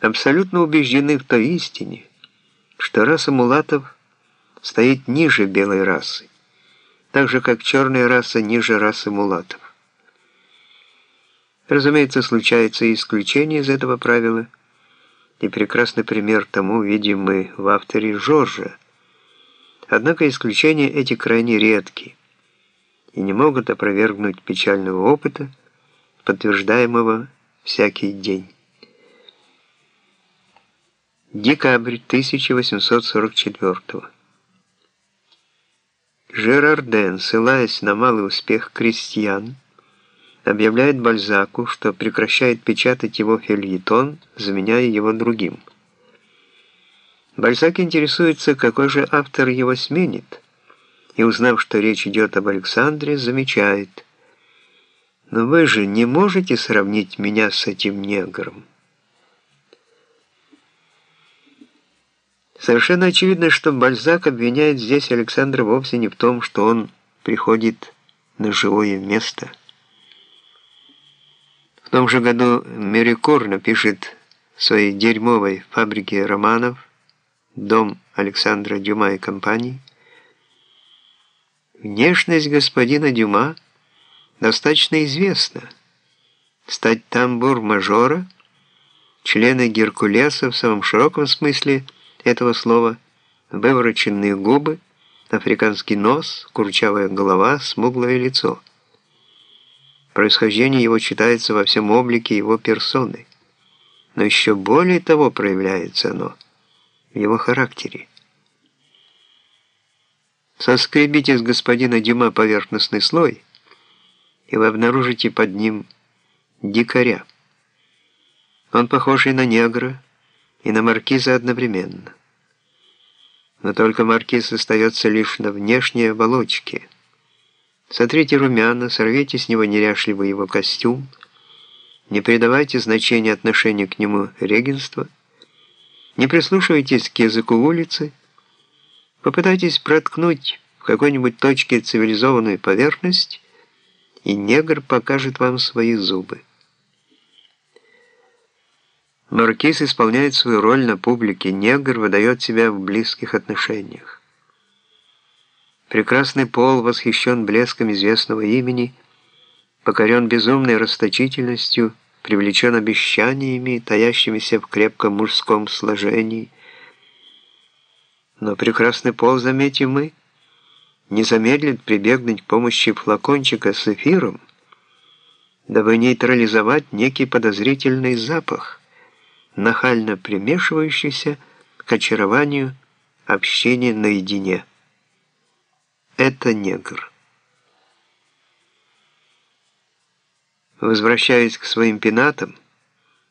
абсолютно убеждены в той истине, что раса мулатов стоит ниже белой расы, так же как черная раса ниже расы мулатов. Разумеется, случаются и исключения из этого правила, и прекрасный пример тому видим мы в авторе Жоржа. Однако исключения эти крайне редки и не могут опровергнуть печального опыта, подтверждаемого всякий день. Декабрь 1844 Жерарден, ссылаясь на малый успех крестьян, объявляет Бальзаку, что прекращает печатать его фельетон, заменяя его другим. Бальзак интересуется, какой же автор его сменит, и, узнав, что речь идет об Александре, замечает, «Но вы же не можете сравнить меня с этим негром». Совершенно очевидно, что Бальзак обвиняет здесь Александра вовсе не в том, что он приходит на живое место – в том же году Мерикор напишет в своей дерьмовой фабрике романов «Дом Александра Дюма и компании» Внешность господина Дюма достаточно известна. Стать тамбур-мажора, члена Геркулеса в самом широком смысле этого слова, вывороченные губы, африканский нос, курчавая голова, смуглое лицо – Происхождение его читается во всем облике его персоны. Но еще более того проявляется оно в его характере. Соскребите с господина Дюма поверхностный слой, и вы обнаружите под ним дикаря. Он похож и на негра, и на маркиза одновременно. Но только маркиз остается лишь на внешней оболочке – Сотрите румяна, сорвите с него неряшливый его костюм, не придавайте значения отношению к нему регенства, не прислушивайтесь к языку улицы, попытайтесь проткнуть в какой-нибудь точке цивилизованную поверхность, и негр покажет вам свои зубы. Маркиз исполняет свою роль на публике, негр выдает себя в близких отношениях. Прекрасный пол восхищен блеском известного имени, покорен безумной расточительностью, привлечен обещаниями, таящимися в крепком мужском сложении. Но прекрасный пол, заметим мы, не замедлит прибегнуть к помощи флакончика с эфиром, дабы нейтрализовать некий подозрительный запах, нахально примешивающийся к очарованию общения наедине это негр. Возвращаясь к своим пенатам,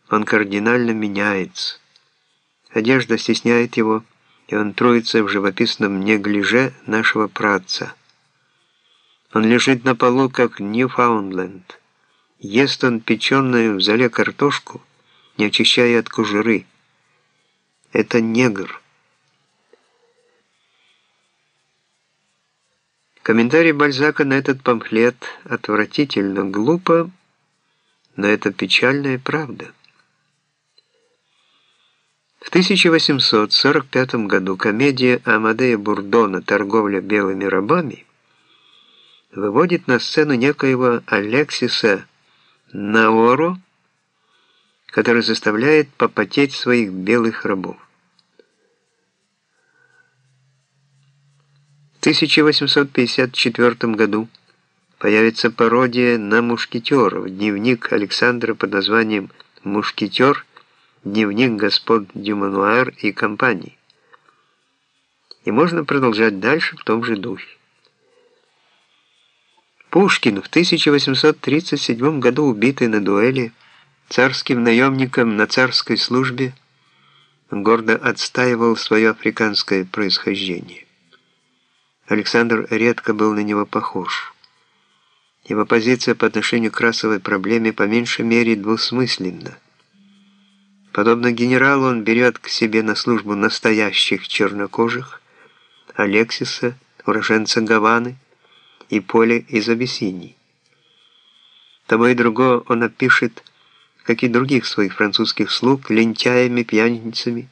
он кардинально меняется. Одежда стесняет его, и он троится в живописном неглиже нашего праца. Он лежит на полу, как Ньюфаундленд. Ест он печеную в зале картошку, не очищая от кожуры. Это негр. Комментарий Бальзака на этот памфлет отвратительно глупо, но это печальная правда. В 1845 году комедия Амадея Бурдона «Торговля белыми рабами» выводит на сцену некоего Алексиса Наоро, который заставляет попотеть своих белых рабов. 1854 году появится пародия на мушкетеров, дневник Александра под названием «Мушкетер. Дневник господ Дюмануар и компании». И можно продолжать дальше в том же духе. Пушкин в 1837 году убитый на дуэли царским наемником на царской службе гордо отстаивал свое африканское происхождение. Александр редко был на него похож. Его позиция по отношению к расовой проблеме по меньшей мере двусмысленна. Подобно генералу он берет к себе на службу настоящих чернокожих, Алексиса, уроженца Гаваны, и Поле из Абиссинии. Того и другого он опишет как и других своих французских слуг, лентяями, пьяницами,